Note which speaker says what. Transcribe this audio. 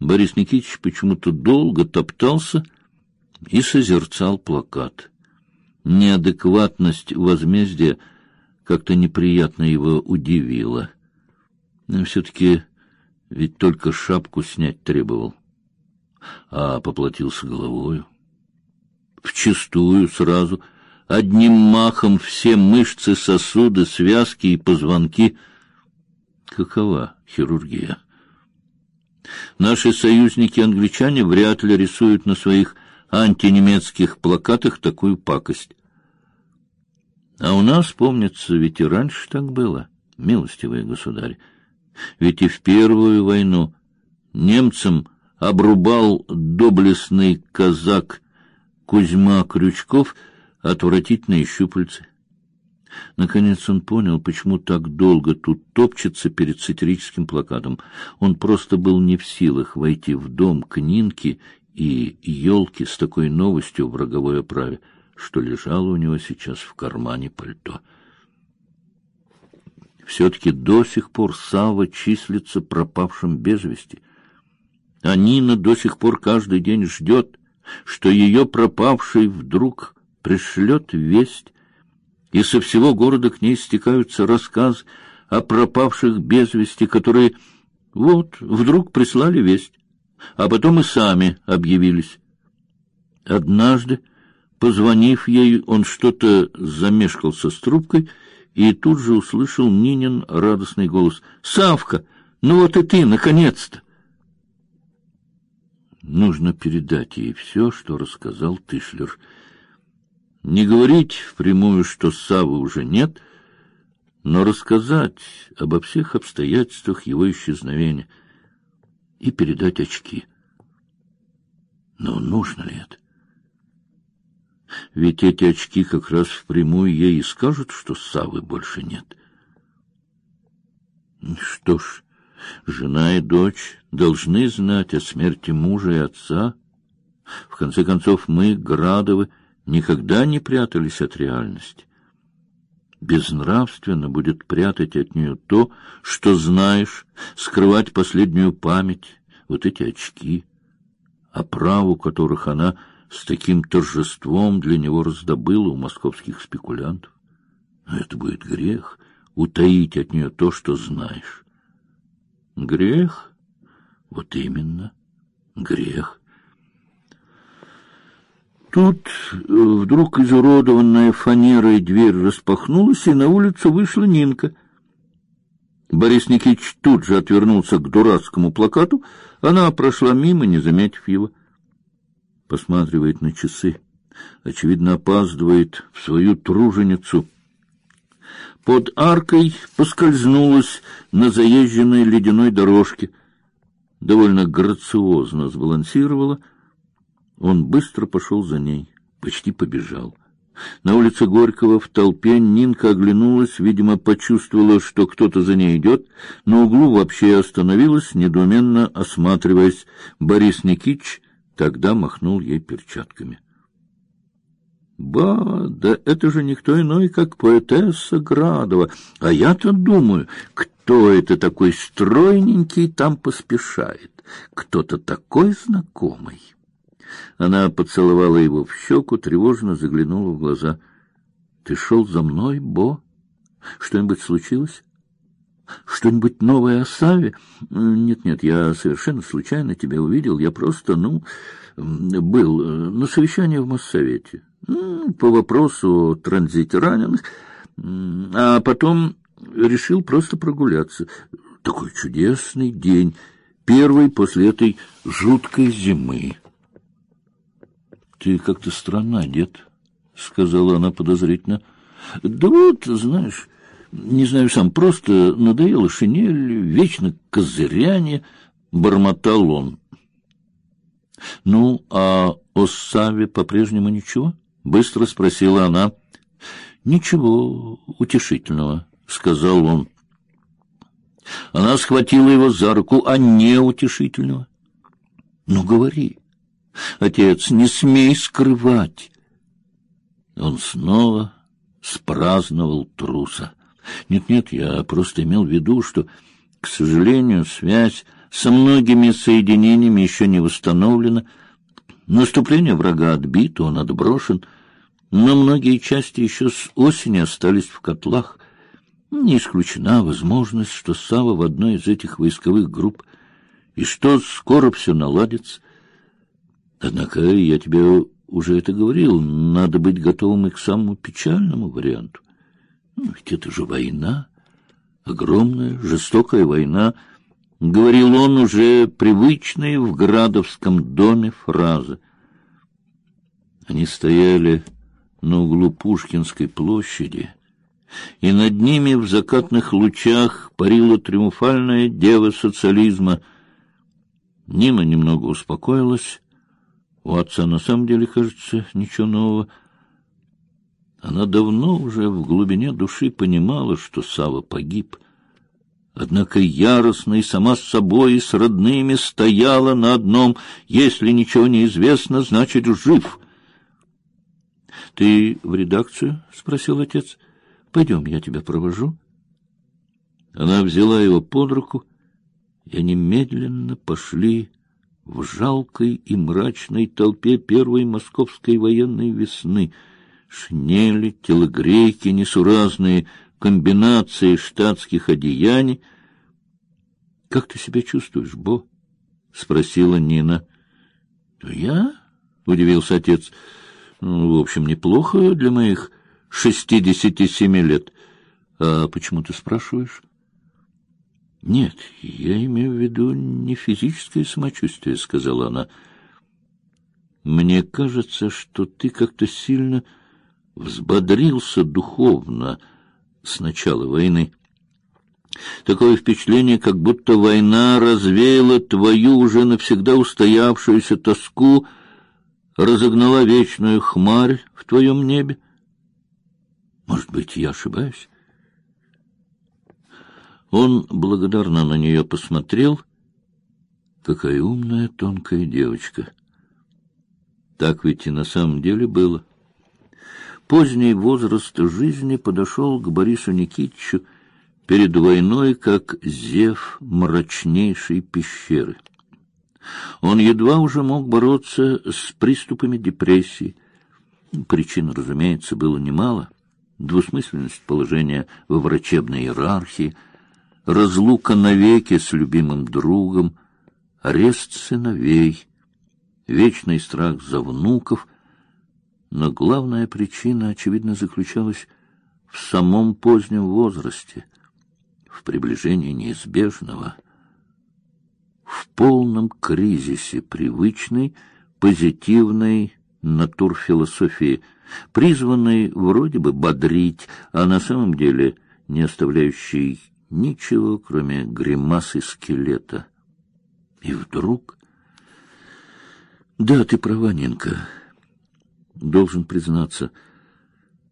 Speaker 1: Борис Никитич почему-то долго топтался и созерцал плакат. Неадекватность возмездия как-то неприятно его удивила. Но все-таки ведь только шапку снять требовал, а поплатился головою. Вчистую сразу, одним махом все мышцы, сосуды, связки и позвонки. Какова хирургия? Наши союзники-англичане вряд ли рисуют на своих антинемецких плакатах такую пакость. А у нас, помнится, ведь и раньше так было, милостивые государи. Ведь и в Первую войну немцам обрубал доблестный казак Кузьма Крючков отвратительные щупальцы. Наконец он понял, почему так долго тут топчется перед сатирическим плакатом. Он просто был не в силах войти в дом к Нинке и елки с такой новостью в роговой оправе, что лежало у него сейчас в кармане пальто. Все-таки до сих пор Сава числится пропавшим без вести. А Нина до сих пор каждый день ждет, что ее пропавший вдруг пришлет весть, и со всего города к ней стекаются рассказы о пропавших без вести, которые вот вдруг прислали весть, а потом и сами объявились. Однажды, позвонив ей, он что-то замешкался с трубкой и тут же услышал Нинин радостный голос: "Савка, ну вот и ты, наконец-то!" Нужно передать ей все, что рассказал Тышлер. Не говорить впрямую, что Савы уже нет, но рассказать обо всех обстоятельствах его исчезновения и передать очки. Но нужно ли это? Ведь эти очки как раз впрямую ей и скажут, что Савы больше нет. Что ж, жена и дочь должны знать о смерти мужа и отца. В конце концов, мы, Градовы, никогда не прятались от реальности. Безнравственно будет прятать от нее то, что знаешь, скрывать последнюю память, вот эти очки, оправу которых она с таким торжеством для него раздобыла у московских спекулянтов. Но это будет грех — утаить от нее то, что знаешь. Грех? Вот именно, грех. Тут э, вдруг изуродованная фанерой дверь распахнулась, и на улицу вышла Нинка. Борис Никитич тут же отвернулся к дурацкому плакату, она прошла мимо, не заметив его. Посматривает на часы, очевидно, опаздывает в свою труженицу. Под аркой поскользнулась на заезженной ледяной дорожке, довольно грациозно сбалансировала — он быстро пошел за ней, почти побежал. На улице Горького в толпе Нинка оглянулась, видимо, почувствовала, что кто-то за ней идет, на углу вообще остановилась, недоуменно осматриваясь. Борис Никитич тогда махнул ей перчатками. Ба, да это же никто иной, как поэтесса Градова. А я-то думаю, кто это такой стройненький там поспешает? Кто-то такой знакомый. Она поцеловала его в щеку, тревожно заглянула в глаза. Ты шел за мной, Бо? Что-нибудь случилось? Что-нибудь новое о Саве? Нет, нет, я совершенно случайно тебя увидел. Я просто, ну, был э, на совещании в Моссовете по вопросу о транзите раненых, а потом решил просто прогуляться. Такой чудесный день, первый после этой жуткой зимы. Ты как-то странно одет, сказала она подозрительно. Да вот, знаешь, не знаю сам, просто надоело шинель, вечно козыряние, бормотал он. Ну, а о Саве по-прежнему ничего? быстро спросила она. Ничего утешительного, сказал он. Она схватила его за руку, а не утешительного. Ну говори. Отец, не смей скрывать. Он снова спраздновал труса. Нет, нет, я просто имел в виду, что, к сожалению, связь со многими соединениями еще не восстановлено. Наступление врага отбито, он отброшен, но многие части еще с осени остались в котлах. Не исключена возможность, что Сава в одной из этих войсковых групп, и что скоро все наладится. Однако я тебе уже это говорил, надо быть готовым и к самому печальному варианту. Ну, ведь это же война, огромная, жестокая война, говорил он уже привычные в Градовском доме фразы. Они стояли на углу Пушкинской площади, и над ними в закатных лучах парила триумфальная дева социализма. Нина немного успокоилась. У отца на самом деле, кажется, ничего нового. Она давно уже в глубине души понимала, что Сава погиб. Однако яростно и сама с собой и с родными стояла на одном: если ничего не известно, значит жив. Ты в редакцию? спросил отец. Пойдем, я тебя провожу. Она взяла его под руку, и они медленно пошли в жалкой и мрачной толпе первой московской военной весны. Шинели, телогрейки, несуразные комбинации штатских одеяний. Как ты себя чувствуешь, Бо? спросила Нина. Я? удивился отец. Ну, в общем, неплохо для моих шестидесяти семи лет. А почему ты спрашиваешь? Нет, я имею в виду не физическое самочувствие, сказала она. Мне кажется, что ты как-то сильно взбодрился духовно с начала войны. Такое впечатление, как будто война развеяла твою уже навсегда устоявшуюся тоску, разогнала вечную хмарь в твоем небе. Может быть, я ошибаюсь? Он благодарно на нее посмотрел. Какая умная, тонкая девочка. Так ведь и на самом деле было. Поздний возраст жизни подошел к Борису Никитичу перед войной как зев мрачнейшей пещеры. Он едва уже мог бороться с приступами депрессии. Причин, разумеется, было немало. Двусмысленность положения во врачебной иерархии, разлука навеки с любимым другом, арест сыновей, вечный страх за внуков, но главная причина, очевидно, заключалась в самом позднем возрасте, в приближении неизбежного — в полном кризисе привычной позитивной натурфилософии, призванной вроде бы бодрить, а на самом деле не оставляющей ничего, кроме гримасы скелета. И вдруг... Да, ты права, Нинка. Должен признаться, —